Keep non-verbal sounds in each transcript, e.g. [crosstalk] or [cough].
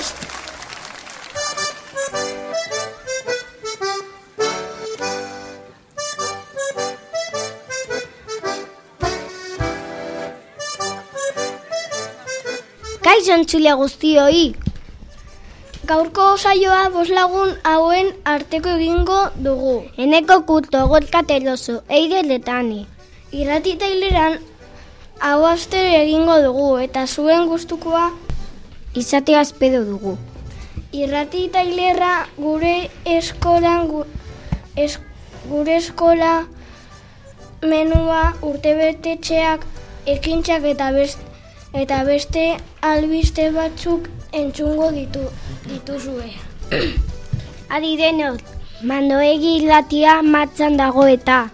Prest! Kaixo entzule guztioi! Gaurko saioa boslagun hauen arteko egingo dugu. Eneko kuto, gorka teloso, eide letani. Irratita hileran hau aster egingo dugu eta zuen gustukoa izatea azpedo dugu. Irratita hilerra gure eskolan gu, es, gure eskola menua urtebetetxeak ekintzak eta beste eta beste albiste batzuk entzungo ditu, dituzue. [clears throat] Adi denot, mandoegi latia matzan dago eta.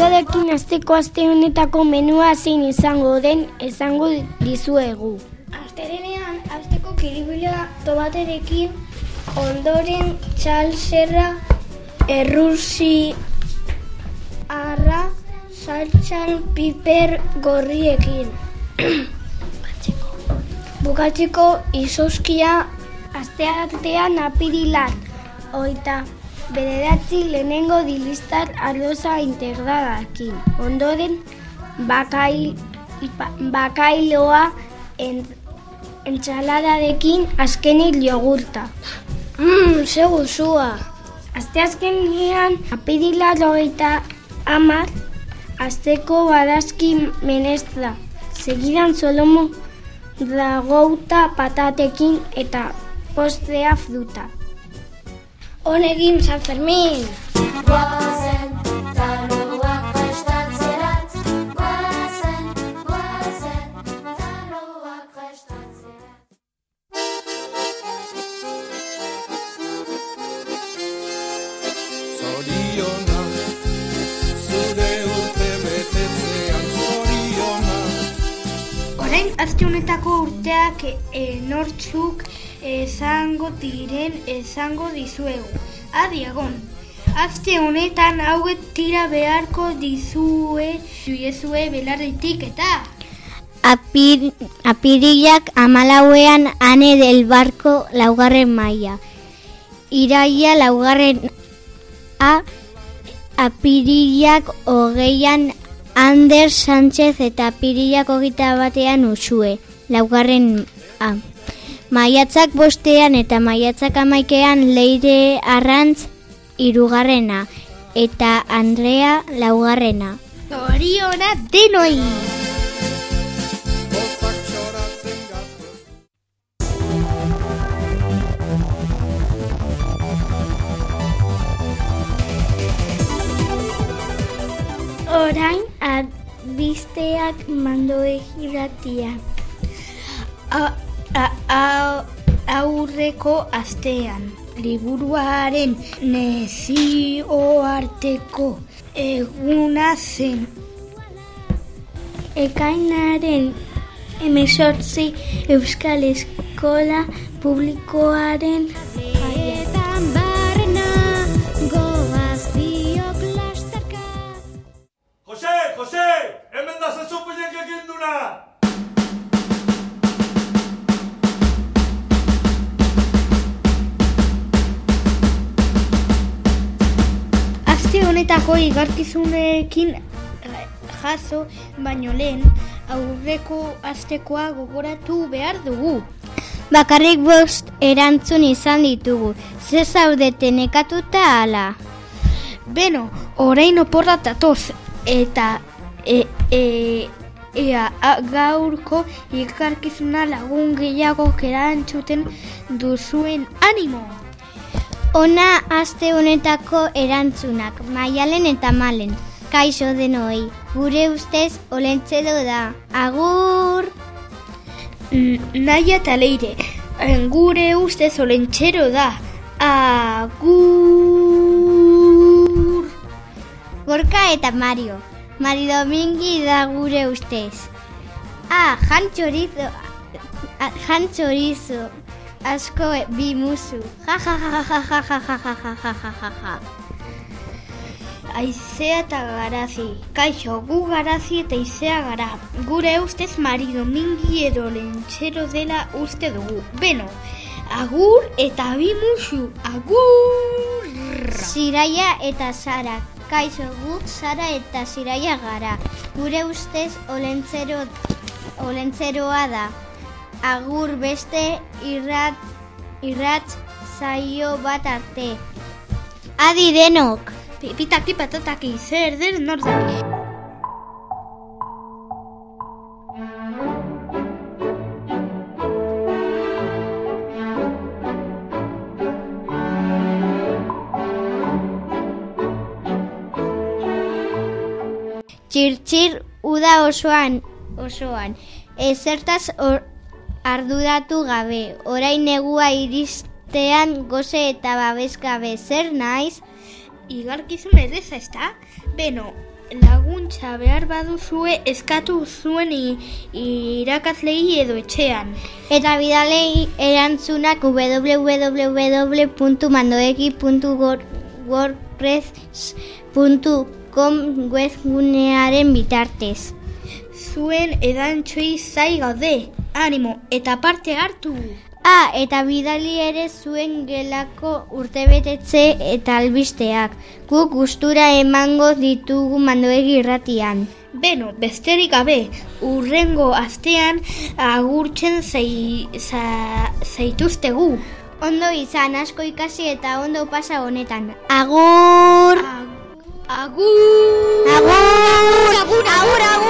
Saioarekin asteko aste honetako menua zein izango den esango dizuegu. Asterenean asteko kiribila tomaterekin ondoren txalzerra errusi arra saltxan piper gorriekin. Bukatzeko izoskia asteartean apirilan. Oita bederatzi lehenengo dilistat arroza integradakin. Ondoren bakail, ba- bakailoa en, entsaladarekin azkenik jogurta. Mmm, ze guzua. Aste azkenean apirila logeita amar, azteko badazki menestra. Segidan solomo dragouta patatekin eta postrea fruta. Honegin San Fermin! Guazen, taloak prestatzerat, guazen, guazen, taloak prestatzerat. Zoriona, zure urte betetzean zoriona. Orain azte honetako urteak e, nortzuk esango diren esango dizuegu. Adi egon. Azte honetan hauet tira beharko dizue duiezue belarritik eta Apir, apirilak amalauean ane del barko laugarren maila. Iraia laugarren a apirilak hogeian Ander Sánchez eta apirilak hogeita batean usue. Laugarren a. Maiatzak bostean eta maiatzak amaikean leire arrantz irugarrena eta Andrea laugarrena. Zoriona denoi! Orain albisteak mandoe irratia. Aurreko astean liburuaren nezioarteko eguna zen. Ekainaren emesortzi Euskal Eskola Publikoaren barrena, goaz biok. Jose, Jose, hemen da zazupilek egin duna! Honetako igarkizunekin eh, jaso baino lehen aurreko astekoa gogoratu behar dugu. Bakarrik bost erantzun izan ditugu. Ze zaudete nekatuta ala. Beno, orain oporra datoz eta e, e, ea gaurko igarkizuna lagun gehiago erantzuten duzuen animo. Ona aste honetako erantzunak, maialen eta malen. Kaixo denoi, gure ustez olentzedo da. Agur! N- Naia eta leire, gure ustez olentxero da. Agur! Gorka eta Mario. Mari Domingi da gure ustez. Ah, Jan Chorizo a- jan txorizo, asko bi musu. Ja, ja, ja, ja, ja, ja, ja, ja, ja, ja, ja, ja, ja. Aizea eta garazi. Kaixo, gu garazi eta izea gara. Gure ustez Mari Domingi edo lentxero dela uste dugu. Beno, agur eta bi musu. Agur! Ziraia eta Sara. Kaixo guk Sara eta Ziraia gara. Gure ustez olentzero, olentzeroa da. Agur beste irrat, irrat zaio bat arte. Adi denok! Pipitaki patataki, zer der nor daki. Txir-txir uda osoan, osoan. Ezertaz or, arduratu gabe. Orain negua iristean goze eta babes gabe. Zer naiz? Igarkizun erreza, ezta? Beno, laguntza behar baduzue eskatu zuen i, irakaslei edo etxean. Eta bidalei erantzunak www.mandoeki.wordpress.com webgunearen bitartez. Zuen edantxoi zai gaude. Animo, eta parte hartu! Ah, eta bidali ere zuen gelako urtebetetze eta albisteak. Guk gustura emango ditugu mandoegi irratian. Beno, besterik gabe, urrengo astean agurtzen zai, za, zaituztegu. Ondo izan asko ikasi eta ondo pasa honetan. Agur! Agur! Agur! Agur! Agur! Agur! Asko jan!